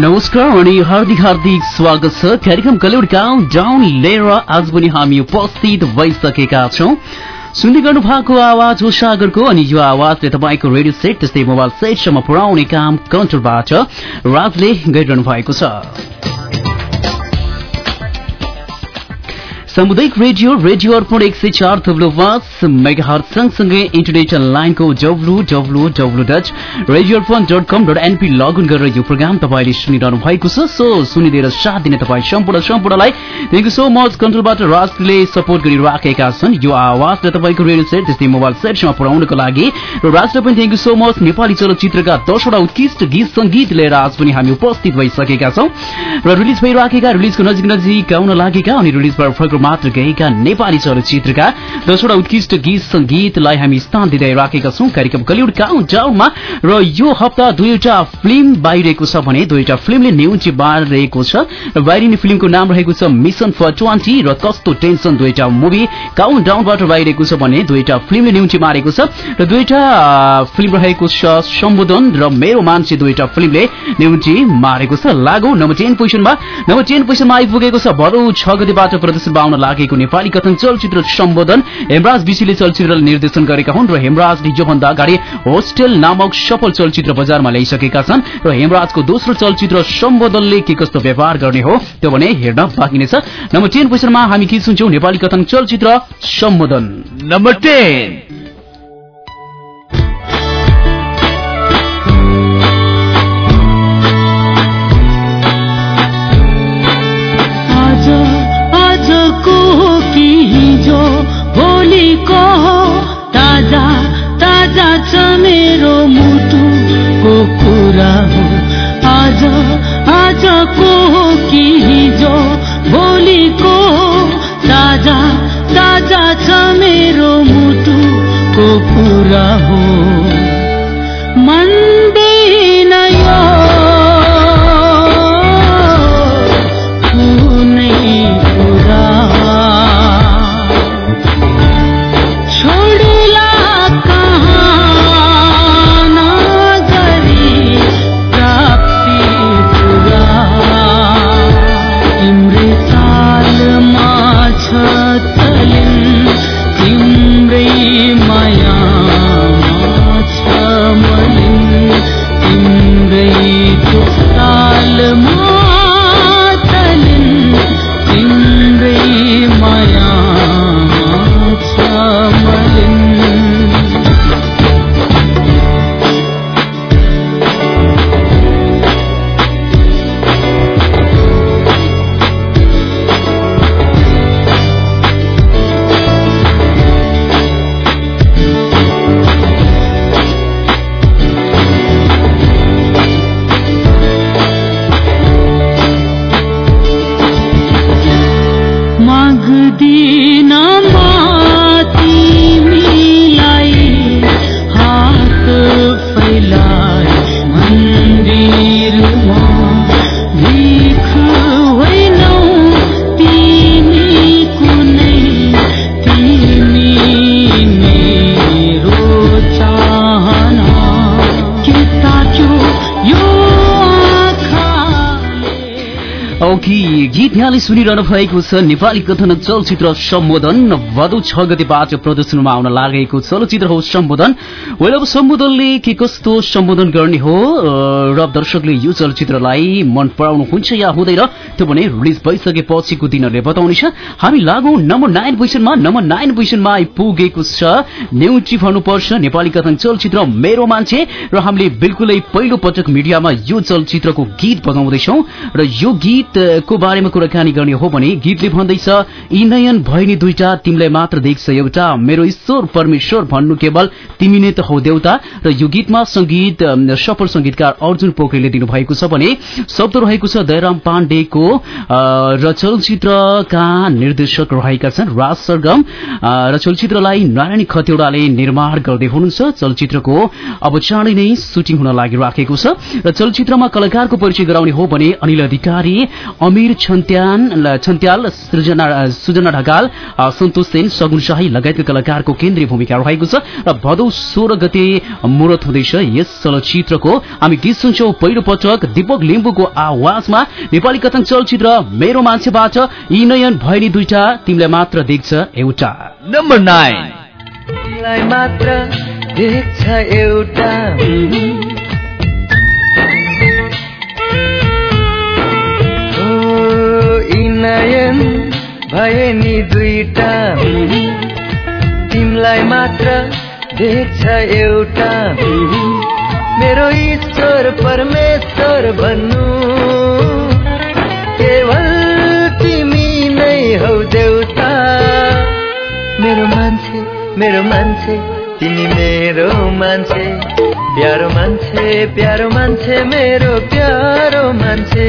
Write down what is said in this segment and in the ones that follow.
नमस्कार अनि हार्दिक हार्दिक स्वागत छ। कार्यक्रम कलिउड काउन्ट डाउन लिएर आज पनि हामी उपस्थित भइसकेका छौँ। सुन्दै गर्नु भएको आवाज हो सागरको अनि यो आवाजले तपाईँको रेडियो सेट त्यस्तै मोबाइल सेटसम्म पुर्याउने काम कन्ट्रोलबाट राजले गरिरहनु भएको छ। सामुदायिक रेडियो रेडियो अर्पण एक सय चार थुप्रो पाँच मेगाहर सँगसँगै इन्टरनेट लाइनको W W W dot radio Arpan dot com dot NP login गरेर यो प्रोग्राम तपाईँले सुनिरहनु भएको छ। सो सुनिदिएर साथ दिने तपाईँ सम्पूर्ण सम्पूर्णलाई थ्याङ्क यू सो मच कन्ट्रोलबाट राजले सपोर्ट गरिराखेका छन्। यो आवाजले तपाईँको रेडियो सेट त्यस्तै मोबाइल सेटसम्म पुर्याउनको लागि र राजले पनि thank you so much Nepali चलचित्रका दसवटा उत्कृष्ट गीत सङ्गीत लिएर आज पनि हामी उपस्थित भइसकेका छौँ। र रिलिज भइराखेका रिलिजको नजिक नजिक आउन लागेका अनि रिलिज भएर मात्र गएका नेपाली चलचित्रका दसवटा उत्कृष्ट गीत संगीतलाई हामी स्थान दिँदै राखेका छौँ। कार्यक्रम कलिउड काउन्ट डाउनमा र यो हप्ता दुईवटा फिल्म बाहिरिएको छ भने दुईवटा फिल्मले न्युज बाहिरहेको छ। र बाहिरिने फिल्मको नाम रहेको छ मिसन फर ट्वेन्टी र कस्तो टेन्सन दुईटा मुभी काउन्ट डाउनबाट बाहिरिएको छ भने दुईटा फिल्मले न्युटी मारेको छ। र दुईटा फिल्म रहेको छ सम्बोधन र मेरो मान्छे दुईटा फिल्मले न्युटी मारेको छ। लागु नम्बर टेन पोजिसनमा नम्बर टेन पोजिसनमा आइपुगेको छ। भरौ छ गतिबाट प्रदर्शन आउन लागेको नेपाली कथन चलचित्र सम्बोधन हेमराज विशीले चलचित्रलाई निर्देशन गरेका हुन् र हेमराजले योभन्दा अगाडि होस्टेल नामक सफल चलचित्र बजारमा ल्याइसकेका छन् र हेमराजको दोस्रो चलचित्र सम्बोधनले के कस्तो व्यवहार गर्ने हो त्यो भने हेर्न बाँकी नै छ। नम्बर टेन पोजिसनमा हामी के सुन्छौँ? नेपाली कथन चलचित्र सम्बोधन। नम्बर टेन छ मेरो मुटुको कुरा हो आज आजको हो कि हिजो? भोलिको ताजा ताजा छ मेरो मुटुको कुरा हो गीत यहाँले सुनिरहनु भएको छ नेपाली कथन चलचित्र सम्बोधन। भदौ छ गतिबाट प्रदर्शनमा आउन लागेको चलचित्र हो सम्बोधन। वेल अब सम्बोधनले के कस्तो सम्बोधन गर्ने हो? र दर्शकले यो चलचित्रलाई मन पराउनुहुन्छ या हुँदैन? त्यो भने रिलिज भइसके पछिको दिनहरूले बताउनेछ हामी लागौ नम्बर नाइन पोजिसनमा नम्बर नाइन पोजिसनमा आइपुगेको छ। न्युटी भन्नुपर्छ नेपाली कथन चलचित्र मेरो मान्छे। र हामीले बिल्कुलै पहिलो पटक मिडियामा यो चलचित्रको गीत बजाउँदैछौ। र यो गीतको बारेमा कुराकानी गर्ने हो भने गीतले भन्दैछ यी नयन भैनी दुईटा तिमीलाई मात्र देख्छ एउटा। मेरो ईश्वर परमेश्वर भन्नु केवल तिमी नै त हो देउता। र यो गीतमा संगीत सफल संगीतकार अर्जुन पोखरेलले दिनुभएको छ भने शब्द रहेको छ दयराम पाण्डेको र चलचित्रका निर्देशक रहेका छन् राज सरगम। र चलचित्रलाई नारायणी खतेौडाले निर्माण गर्दै हुनुहुन्छ। चलचित्रको अब चाँडै नै सुटिङ हुन लागिराखेको छ। र चलचित्रमा कलाकारको परिचय गराउने हो भने अनिल अधिकारी अमिर छन्त्याल सृजना सुजना ढकाल सन्तोष सेन सगुन शाही लगायतका कलाकारको केन्द्रीय भूमिका रहेको छ र भदौ सोह्र गते मुरत हुँदैछ यस चलचित्रको। हामी गीत सुन्छौँ पहिलो पटक दीपक लिम्बुको आवाजमा। नेपाली कथन चलचित्र मेरो मान्छेबाट यी नयन भैनी दुईटा तिमीलाई मात्र देख्छ एउटा। नम्बर नाइन मात्र देख्छ एउटा। नयन भए नि दुईटा। तिमीलाई मात्र देख्छ एउटा। मेरो ईश्वर परमेश्वर भन्नु। केवल तिमी नै हौ देउता। मेरो मान्छे मेरो मान्छे तिमी मेरो मान्छे। प्यारो मान्छे प्यारो मान्छे मेरो प्यारो मान्छे।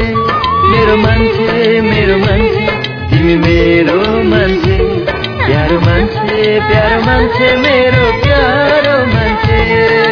मेरो मान्छे मेरो मान्छे तिमी मेरो मान्छे। प्यारो मान्छे प्यारो मान्छे मेरो प्यारो मान्छे।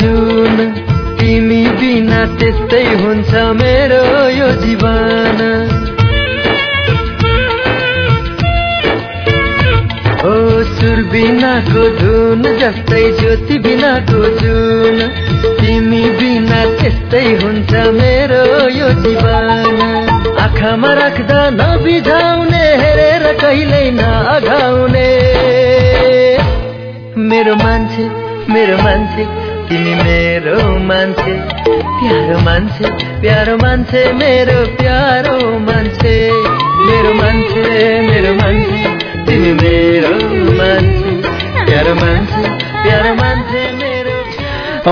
जुन तिमी बिना त्यस्तै हुन्छ मेरो यो जीवन। ओ सुर बिनाको धुन जस्तै ज्योति बिनाको जुन तिमी बिना त्यस्तै हुन्छ मेरो यो जीवन। आँखामा राख्दा नबिझाउने हेरेर कहिल्यै नअघाउने प्यारो मान्छे मेरो प्यारो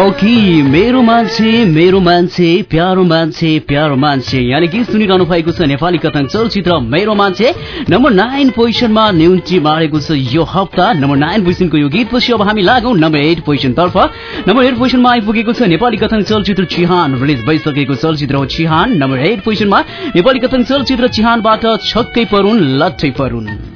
ओके मेरो मान्छे मेरो मान्छे प्यारो मान्छे प्यारो मान्छे। यानि कि सुनिरहनु भएको छ नेपाली कथन चलचित्र मेरो मान्छे। नम्बर नाइन पोजिसनमा न्युन्टी मारेको छ यो हप्ता। नम्बर नाइन पोजिसनको यो गीतपछि अब हामी लागौँ नम्बर एट पोजिसनतर्फ। नम्बर एट पोजिसनमा आइपुगेको छ नेपाली कथन चलचित्र चिहान। रिलिज भइसकेको चलचित्र हो चिहान। नम्बर एट पोजिसनमा नेपाली कथन चलचित्र चिहानबाट छक्कै परुन् लट्ठै परुन्।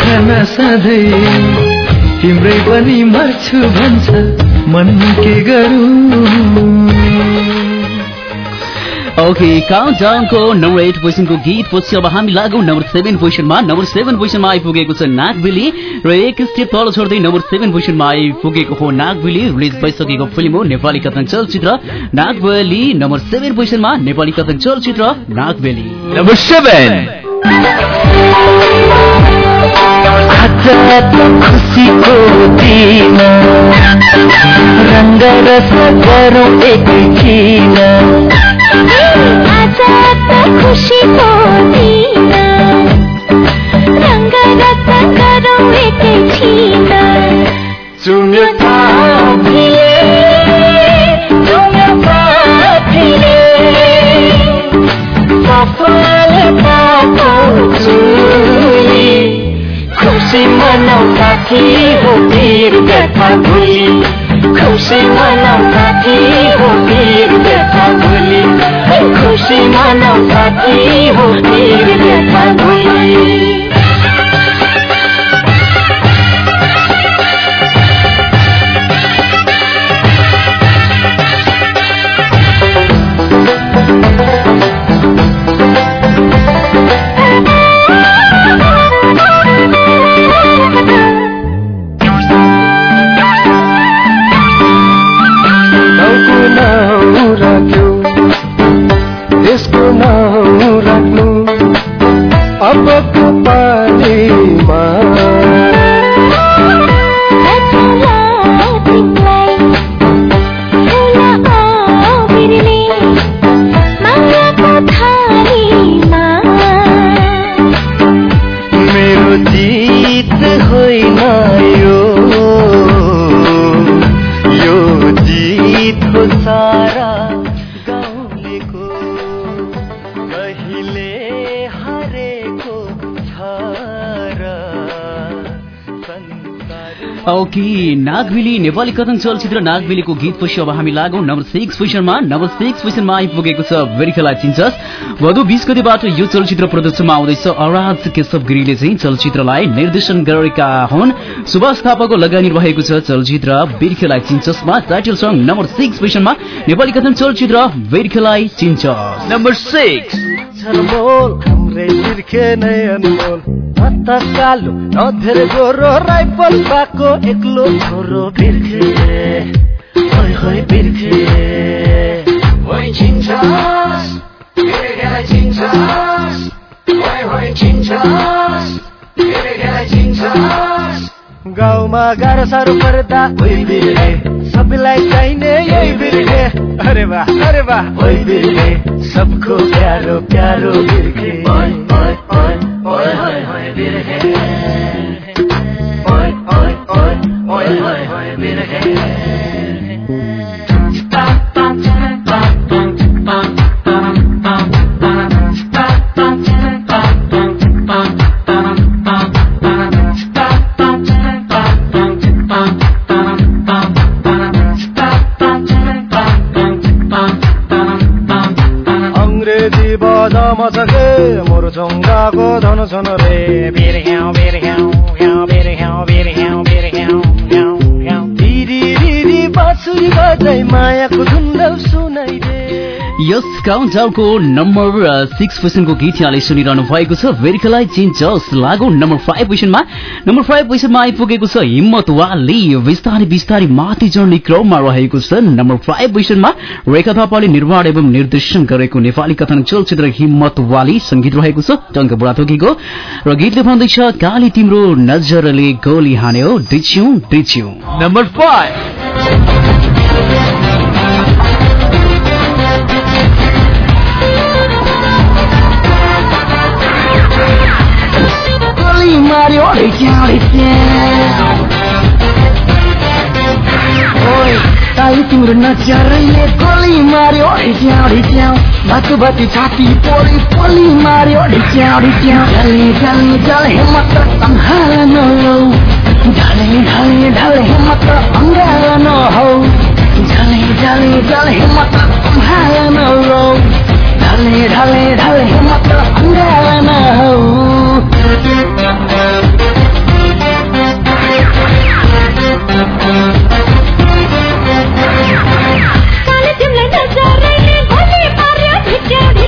खान सधैँ। तिम्रै पनि मर्छु भन्छ मन के गरू? ओके काउन्ट डाउनको नम्बर एट पोजिसनको गीत पछि अब हामी लागौ नम्बर सेभेन पोजिसनमा नम्बर सेभेन पोजिसनमा आइपुगेको छ नागबेली र एक स्टेप तल छोड्दै नम्बर सेभेन पोजिसनमा आइपुगेको हो नागबेली। रिलिज भइसकेको फिल्म हो नेपाली कथन चलचित्र नागबेली। नम्बर सेभेन पोजिसनमा नेपाली कथन चलचित्र नागबेली। नम्बर सेभेन आज त खुसीको दिन। रङ्ग रस गरौँ एकैछिन आज त खुसीको दिन। रङ्ग रस गरौँ एकैछिन चुम्यो खुसी मनाउ साथी हो वीर व्यथा भुली। खुसी मनाउ साथी हो वीर व्यथा भुली। खुसी मनाउ साथी हो वीर व्यथा भुली। अबको पालीमा नागबेली नेपाली कथन चलचित्र नागबेलीको गीत पछि अब हामी लागौँ नम्बर सिक्स पोजिसनमा नम्बर सिक्स पोजिसनमा आइपुगेको छ बेरिखेला चिन्छस् भदौ बिस गतिबाट यो चलचित्र प्रदर्शनमा आउँदैछ अराज केशव गिरीले चाहिँ। चलचित्रलाई निर्देशन गरेका हुन्। सुभाष थापाको लगानी रहेको छ चलचित्र बेरिखेला चिन्छसमा टाइटल सङ्ग नम्बर सिक्स पोजिसनमा नेपाली कथन चलचित्र बेरिखेलाई चिन्छस् नम्बर सिक्स बिर्खे नै अनमोल न त कालो न धेरै गोरो राइफल भएको एक्लो छोरो बिर्खे। होइ होइ बिर्खे। होइ बिर्खेलाई छिन्छस् होइ होइ बिर्खेलाई गाउँमा गाह्रो साह्रो पर्दा। बिर्खे। सबैलाई चाहिने यही बिर्खे। अरे वाह अरे वाह। ओइ बिर्खे सबको प्यारो प्यारो बिर्खे। ओइ ओइ ओइ ओइ ओइ ओइ बिर्खे। ओइ ओइ ओइ ओइ ओइ ओइ बिर्खे। छङ्गाको धन छन रे यस काउन्टाउनको नम्बर सिक्स पोजिसनको गीत यहाँले सुनिरहनु भएको छ। भेरिकलाई चिन्छस् लागु नम्बर फाइभ पोजिसनमा नम्बर फाइभ पोजिसनमा आइपुगेको छ हिम्मत वाली बिस्तारै बिस्तारै माथि चढ्ने क्रममा रहेको छ नम्बर फाइभ पोजिसनमा रेखा थापाले निर्माण एवं निर्देशन गरेको नेपाली कथन चलचित्र हिम्मत वाली संगीत रहेको छ। टङ्क बुढाथोकीको। र गीतले भन्दैछ काली तिम्रो नजरले गोली हान्यो डिच्यौ डिच्यौ। Number five. 始まりを歩いて歩いておい ताई तिम्रो नजरले गोली मार्यो ढिच्याउ ढिच्याउ बाटो बाटी छाती पोरी पोली मार्यो ढिच्याउ ढिच्याउ ढले ढले ढले हिम्मत सम्हाल नहो ढले ढले ढले हिम्मत अङ्गाल नहो ढले ढले ढले हिम्मत सम्हाल नहो ढले ढले ढले हिम्मत अङ्गाल नहो Jenny.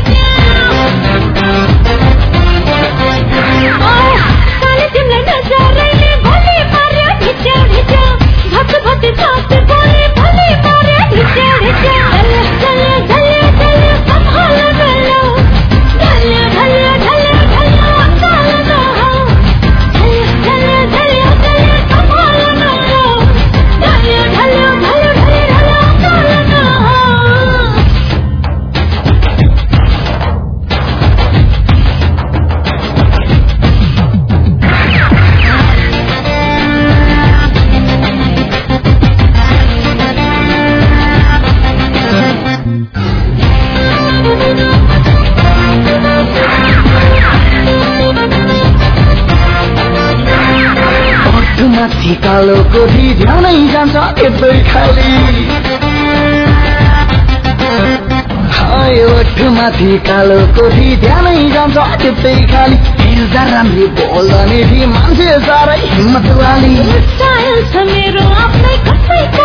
माथि कालो कोठी ध्यानै जान्छ त्यतै खाली। हेर्दा राम्री बोल्ने ती मान्छे साह्रै हिम्मत वाली। स्टाइल मेरो आफ्नै पठाउने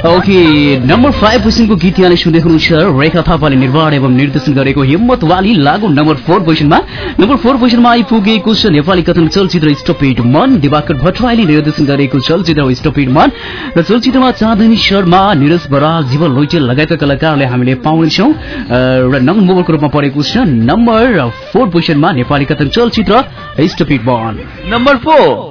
ओके नम्बर फाइभ पोजिसनको गीत यहाँले सुन्दै हुनुहुन्छ रेखा थापाले निर्माण एवं निर्देशन गरेको हिम्मत वाली लागु नम्बर फोर पोजिसनमा नम्बर फोर पोजिसनमा आइपुगेको छ नेपाली कथन चलचित्र स्टपिड मन दिवाकर भट्टराईले निर्देशन गरेको चलचित्र स्टपिड मन र चलचित्रमा चाँदनी शर्मा निरज बराल जीवन लोइटेल लगायतका कलाकारलाई हामीले पाउनेछौँ। र नङ मोबाइलको रूपमा परेको छ नम्बर फोर पोजिसनमा नेपाली कथन चलचित्र स्टपिड मन नम्बर फोर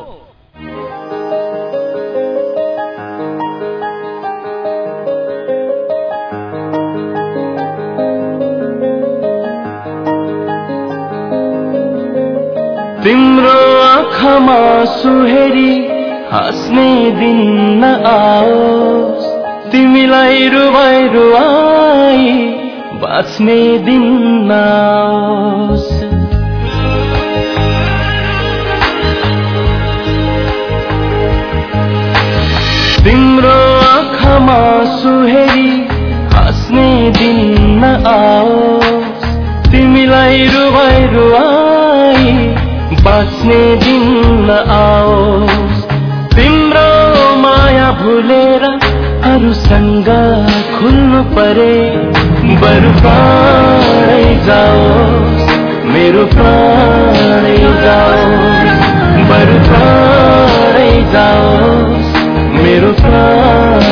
आँखामा सुहेरी हाँस्ने दिन नआओस् तिमीलाई रुवाई रुवाई बाँच्ने दिन नआओस् तिम्रो आँखामा सुहेरी हाँस्ने दिन नआओस् तिमीलाई रुवाई रुवाई बाँच्ने दिन नआओस् तिम्रो माया भुलेर अरूसँग खुल्नु परे। बरु प्राणै जाओस्। मेरो प्राणै जाओस्। बरु प्राणै जाओस्। मेरो प्राणै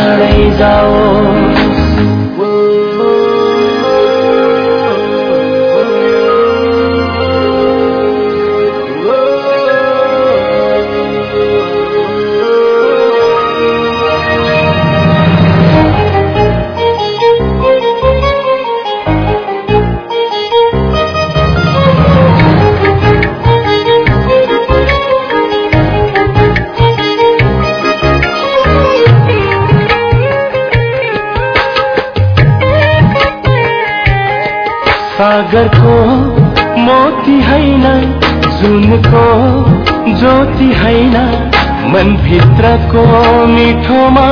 मनभित्रको मिठोमा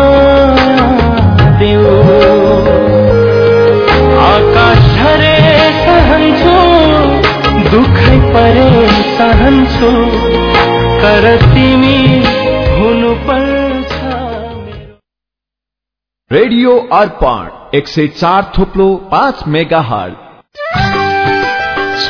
देऊ। आकाश झरे सहन्छु दुखै परे सहन्छु तर तिमी हुनुपर्छ रेडियो अर्पण एक सय चार थोप्लो पाँच मेगा हल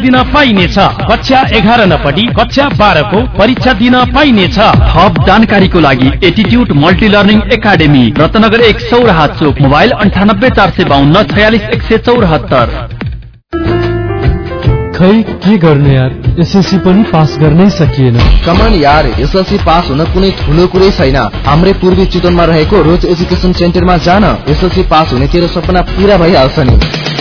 दिन पाइनेछ। कक्षा एघार नपढी कक्षा बाह्रको परीक्षा दिन पाइनेछ। थप जानकारीको लागि attitude multi learning academy Ratnanagar एक सौराहा चोक मोबाइल अन्ठानब्बे चार सय बाहन्न छयालिस एक सय चौरात्तर। खै के गर्ने यार? एसएलसी पनि पास गर्नै सकिएन। कमान यार एसएलसी पास हुन कुनै ठुलो कुरै छैन। हाम्रै पूर्वी चितवनमा रहेको रोज एजुकेसन सेन्टरमा जान एसएलसी पास हुने तेरो सपना पुरा भइहाल्छ नि।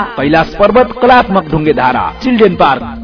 कैलाश पर्वत कलात्मक ढूँगे धारा children park.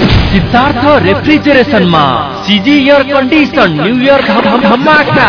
Siddhartha रेफ्रिजरेसनमा CG air condition new year धमाका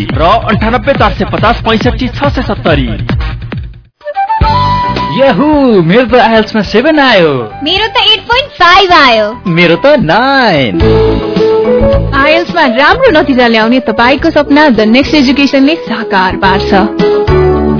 र अन्ठानब्बे चार सय पचास पैँसठी छ सय सत्तरी। यहु मेरो त आइएल्समा सेभेन आयो। मेरो त एट पोइन्ट फाइभ आयो। मेरो त नाइन। आइएल्समा राम्रो नतिजा ल्याउने तपाईँको सपना द नेक्स्ट एजुकेसनले साकार पार्छ।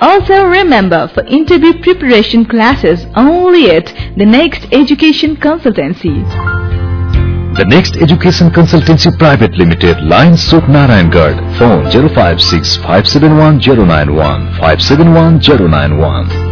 Also remember for interview preparation classes only at the Next Education Consultancy. The Next Education Consultancy Private Limited, Line Suk Narayangarh, phone 056 571 091 571 091.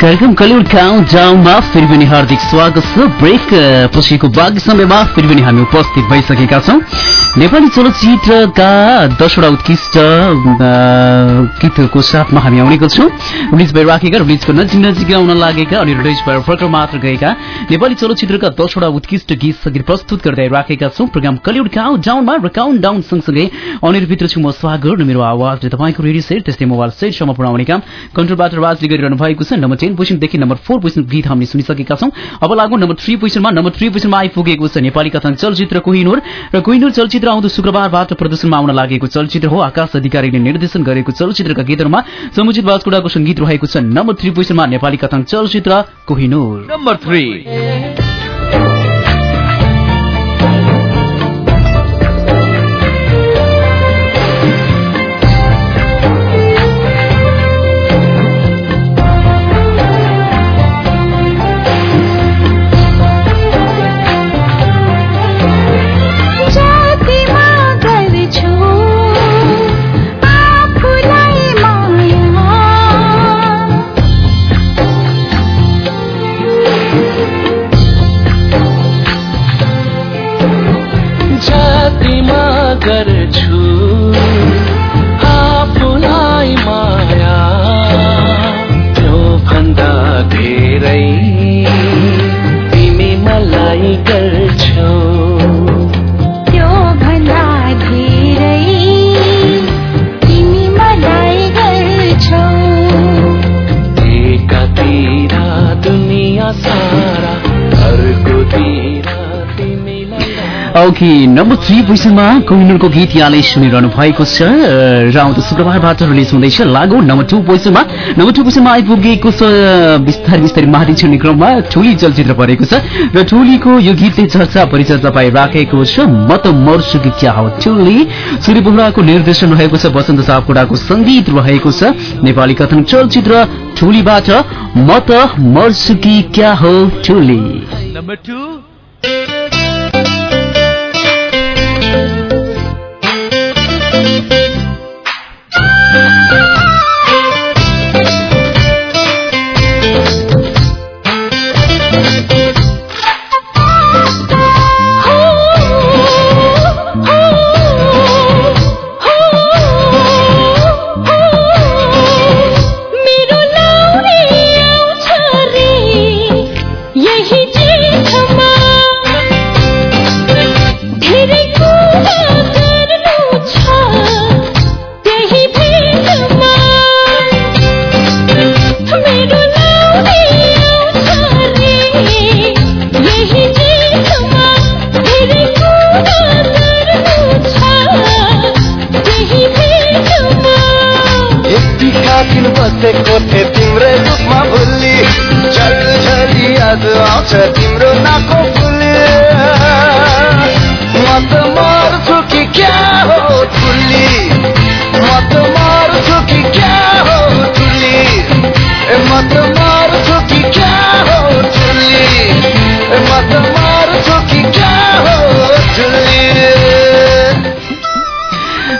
कार्यक्रम कलिउड काउन्ट डाउनमा फेरि पनि हार्दिक स्वागत छ। ब्रेक पछिको बाँकी समयमा फेरि पनि हामी उपस्थित भइसकेका छौँ। नेपाली चलचित्रका दसवटा उत्कृष्ट गीतहरूको साथमा हामी आउनेको छौँ। रिलिज भइराखेका रिलिजको नजिक नजिक आउन लागेका अनि रिलिज भएर भर्खर मात्र गएका नेपाली चलचित्रका दसवटा उत्कृष्ट गीत सङ्गीत प्रस्तुत गर्दै राखेका छौँ। प्रोग्राम कलिउड काउन्ट डाउनमा र काउन्ट डाउन सँगसँगै अनिर्भित्र छु म स्वागत मेरो आवाजले तपाईँको रेडियो सेट त्यस्तै मोबाइल सेटसम्म पुर्याउने काम कन्ट्रोलबाट राजले गरिरहनु भएको छ। नम्बर टेन पोजिसनदेखि नम्बर फोर पोजिसन गीत हामीले सुनिसकेका छौँ। अब लागु नम्बर थ्री पोजिसनमा नम्बर थ्री पोजिसनमा आइपुगेको छ नेपाली कथन चलचित्र कोहिनूर। र कोहिनूर चलचित्र आउँदो शुक्रबारबाट प्रदर्शनमा आउन लागेको चलचित्र हो आकाश अधिकारीले निर्देशन गरेको चलचित्रका गीतहरूमा समुचित बाजकुडाको सङ्गीत रहेको छ। नम्बर थ्री पोजिसनमा नेपाली कथन चलचित्र Kohinoor. Number three. Okay number three पोजिसनमा कोहिनूरको गीत यहाँले सुनिरहनु भएको छ। र आउँदो शुक्रबारबाट रिलिज हुँदैछ लागु नम्बर टू पोजिसनमा। नम्बर टू पोजिसनमा आइपुगेको छ बिस्तारै बिस्तारै माथि छिर्ने क्रममा ठुली चलचित्र परेको छ। र ठुलीको यो गीतले चर्चा परिचर्चा पाइराखेको छ। म त मर्छु कि क्या हो? ठुली सूर्य बुढाको निर्देशन रहेको छ। वसन्त सापकोटाको सङ्गीत रहेको छ। नेपाली कथन चलचित्र ठुलीबाट म त मर्छु कि क्या हो? ठुली। Number two.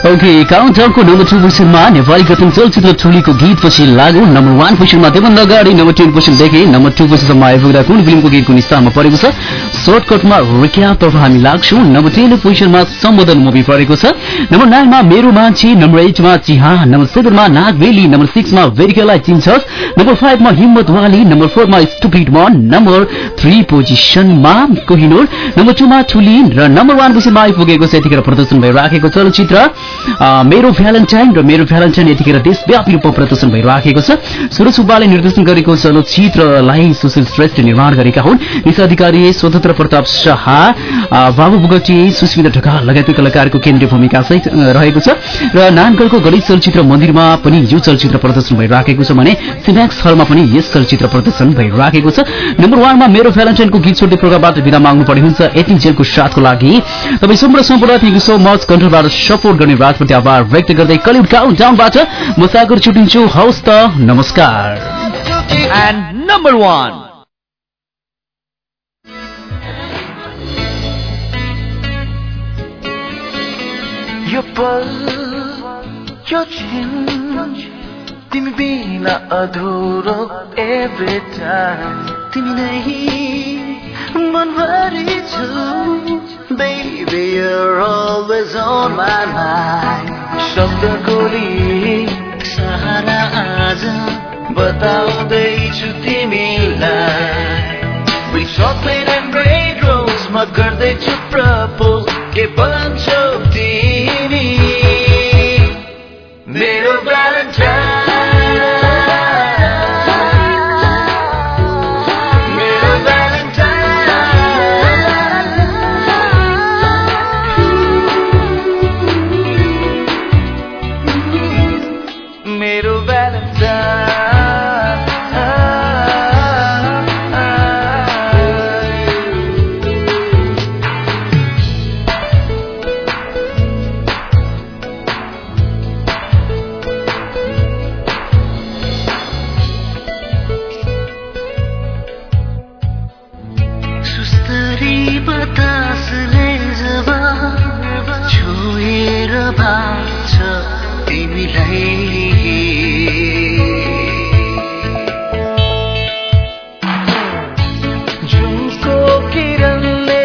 ओके काउन्टाउनको नम्बर टू पोजिसनमा नेपाली गठन चलचित्र ठुलीको गीत पछि लागु नम्बर वान पोजिसनमा त्योभन्दा अगाडि नम्बर टेन पोजिसनदेखि नम्बर टू पोजिसनमा आइपुग्दा कुन फिल्मको गीतको निस्तारमा परेको छ सर्टकटमा रिक्यापतर्फ हामी लाग्छौँ नम्बर टेन पोजिसनमा सम्बोधन मुभी परेको छ नम्बर नाइनमा मेरो मान्छे नम्बर एटमा चिहा नम्बर सेभेनमा नागबेली नम्बर सिक्समा भेरिकेलाई चिन्छस् नम्बर फाइभमा हिम्मत वाली नम्बर फोरमा स्टुपिड मन नम्बर थ्री पोजिसनमा कोहिनोर नम्बर टूमा ठुली र नम्बर वान पोजिसनमा आइपुगेको छ यतिखेर प्रदर्शन भइराखेको चलचित्र मेरो भ्यालेन्टाइन र मेरो भ्यालेन्टाइन यतिखेर देशव्यापी रूपमा प्रदर्शन भइराखेको छ। सुरज सुब्बाले निर्देशन गरेको चलचित्रलाई सुशील श्रेष्ठ निर्माण गरेका हुन्। अधिकारी स्वतन्त्र प्रताप शाह बाबु बुगटी सुस्मिता ढकाल लगायतका कलाकारको केन्द्रीय भूमिका सहित रहेको छ। र नानगढको गणेश चलचित्र मन्दिरमा पनि यो चलचित्र प्रदर्शन भइराखेको छ भने सिम्याक्स हलमा पनि यस चलचित्र प्रदर्शन भइराखेको छ। नम्बर वानमा मेरो भ्यालेन्टाइनको गीत छोड्ने प्रोग्रामबाट विदा माग्नु पर्ने हुन्छ। यति जेलको साथको लागि। तपाईँ सम्पूर्ण सम्पूर्ण थ्याङ्क यू सो मच कन्ट्रोलबाट सपोर्ट गर्ने राजप्रति आभार व्यक्त गर्दै कलिउड काउन्ट डाउनबाट म सागर छुटिन्छु हौस् त नमस्कार And number one. यो पल यो छिन तिमी बिना अधुरो एभ्री टाइम तिमी नै मनभरि शब्दको आज बताउँदैछु तिमीलाई सबै राम्रै रोसमा गर्दैछु प्रपोज के पाँच छोएर भाग्छ तिमीलाई। जुनको किरणले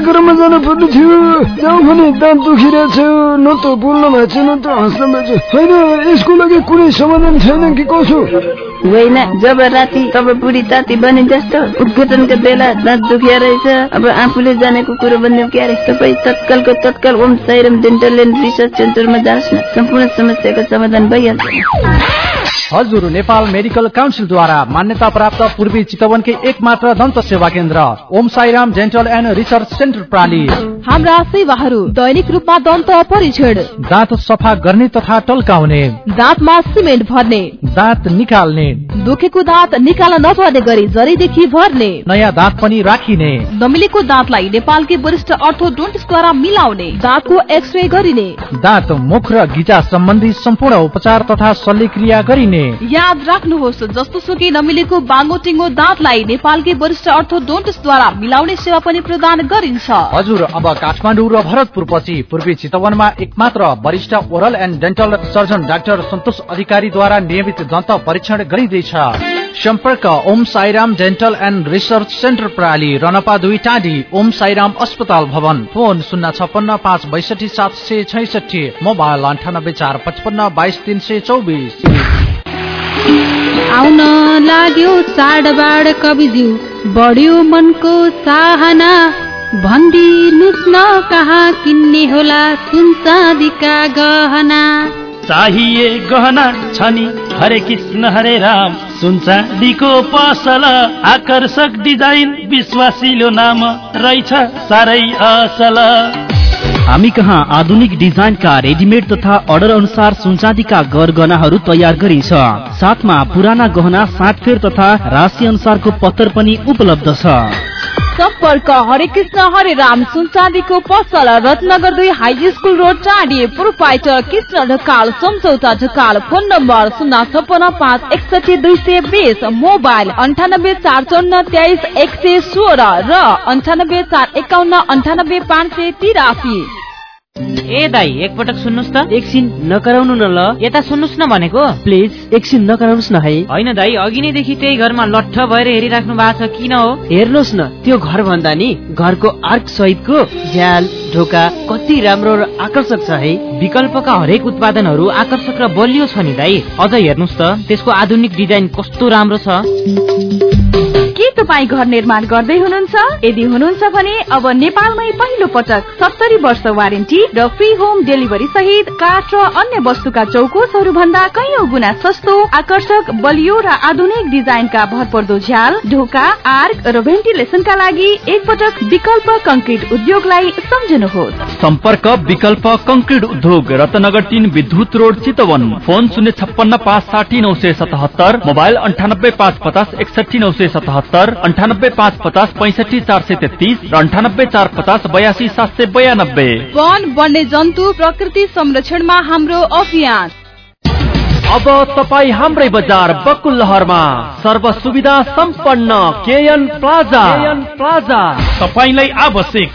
कार्यक्रममा जानु पर्ने थियो। जाउँ भने दाँत दुखिरहेछ न त बोल्न भएको छ न त हाँस्न भएको छ। होइन यसको लागि कुनै समाधान छैन कि कसो? होइन जब राति तब बुढी ताती बने जस्तो उद्घाटनको बेला दाँत दुखिया रहेछ। अब आफूले जानेको कुरो भन्ने क्या अरे? तपाईँ तत्कालको तत्काल Om Sairam dental and research सेन्टरमा जानुहोस् न। सम्पूर्ण समस्याको समाधान भइहाल्छ। हजुर नेपाल मेडिकल काउन्सिलद्वारा मान्यता प्राप्त पूर्वी चितवनकै एकमात्र दन्त सेवा केन्द्र Om Sairam dental and research centre प्राली। हाम्रा सेवाहरू दैनिक रूपमा दन्त परीक्षण। दाँत सफा गर्ने तथा टल्काउने। दाँतमा सिमेन्ट भर्ने। दाँत निकाल्ने। दुखेको दाँत निकाल्न नपर्ने गरी जरीदेखि भर्ने। नयाँ दाँत पनि राखिने। नमिलेको दाँतलाई नेपालकै वरिष्ठ अर्थोडोन्टिस्टद्वारा मिलाउने। दाँतको एक्सरे गरिने। दाँत मुख र गिजा सम्बन्धी सम्पूर्ण उपचार तथा शल्यक्रिया गरिने। याद राख्नुहोस् जस्तो सुकै नमिलेको बाङ्गो टिङ्गो दाँतलाई नेपालकै वरिष्ठ अर्थोडोन्टिस्टद्वारा मिलाउने सेवा पनि प्रदान गरिन्छ। हजुर अब काठमाडौँ र भरतपुर पछि पूर्वी चितवनमा एकमात्र वरिष्ठ oral and dental surgeon doctor Santosh अधिकारीद्वारा नियमित दन्त परीक्षण गरिँदैछ सम्पर्क Om Sairam dental and research centre प्रणाली रनपा दुई टाँडी ओम साईराम अस्पताल भवन। फोन शून्य छप्पन्न पाँच बैसठी सात सय छैसठी मोबाइल अन्ठानब्बे चार पचपन्न बाइस तिन सय चौबिस। आउन लाग्यो चाडबाड कविज्यू बढ्यो मनको चाहना। भनिदिनुहोस् न कहाँ किन्ने होला सुन चाँदीका गहना। चाहिए गहना छ नि हरे कृष्ण हरे राम सुन चाँदीको पसल आकर्षक डिजाइन विश्वासिलो नाम रहेछ साह्रै असल हामी कहाँ आधुनिक डिजाइनका रेडिमेड तथा अर्डर अनुसार सुनचाँदीका गरगहनाहरू तयार गरिन्छ। साथमा पुराना गहना साटफेर तथा राशि अनुसारको पत्तर पनि उपलब्ध छ। सम्पर्क हरे कृष्ण हरे राम सुनचाँदीको पसल रत्नगर दुई हाई स्कुल रोड चाँडी प्रोपाइटर कृष्ण ढकाल सम्झौता ढकाल फोन नम्बर शून्य छपन्न पाँच एकसठी दुई सय बिस मोबाइल अन्ठानब्बे चार चौन्न तेइस एक सय सोह्र र अन्ठानब्बे चार एकाउन्न अन्ठानब्बे पाँच सय तिरासी। ए दाई एकपटक सुन्नुहोस् त। एकछिन नकराउनु न ल। यता सुन्नुहोस् न भनेको। प्लिज एकछिन नकराउनुहोस् न है। होइन दाई अघि नैदेखि त्यही घरमा लट्ठ भएर हेरिराख्नु भएको छ किन हो? हेर्नुहोस् न त्यो घर भन्दा नि घरको आर्क सहितको झ्याल ढोका कति राम्रो र आकर्षक छ है। विकल्पका हरेक उत्पादनहरू आकर्षक र बलियो छ नि दाई। अझ हेर्नुहोस् त त्यसको आधुनिक डिजाइन कस्तो राम्रो छ। के तपाईँ घर निर्माण गर्दै हुनुहुन्छ? यदि हुनुहुन्छ भने अब नेपालमै पहिलो पटक सत्तरी वर्ष वारेन्टी र फ्री होम डेलिभरी सहित काठ र अन्य वस्तुका चौकोसहरू भन्दा कैयौं गुणा सस्तो आकर्षक बलियो र आधुनिक डिजाइनका भरपर्दो झ्याल ढोका आर्क र भेन्टिलेसनका लागि एकपटक विकल्प कंक्रिट उद्योगलाई सम्झनुहोस् सम्पर्क विकल्प कंक्रिट उद्योग रत्नगर तीन विद्युत रोड चितवन। फोन शून्य छप्पन्न पाँच साठी नौ सय सतहत्तर मोबाइल अन्ठानब्बे पाँच पचास एकसठी नौ सय सतहत्तर अन्ठानब्बे पाँच पचास पैसठी चार सय तेत्तिस र अन्ठानब्बे चार पचास बयासी सात सय बयानब्बे। वन वन्य जन्तु प्रकृति संरक्षणमा हाम्रो अभियान। अब तपाईँ हाम्रै बजार बकुल्लहरमा सर्व सुविधा सम्पन्न केएन प्लाजा। KN plaza. तपाईँलाई आवश्यक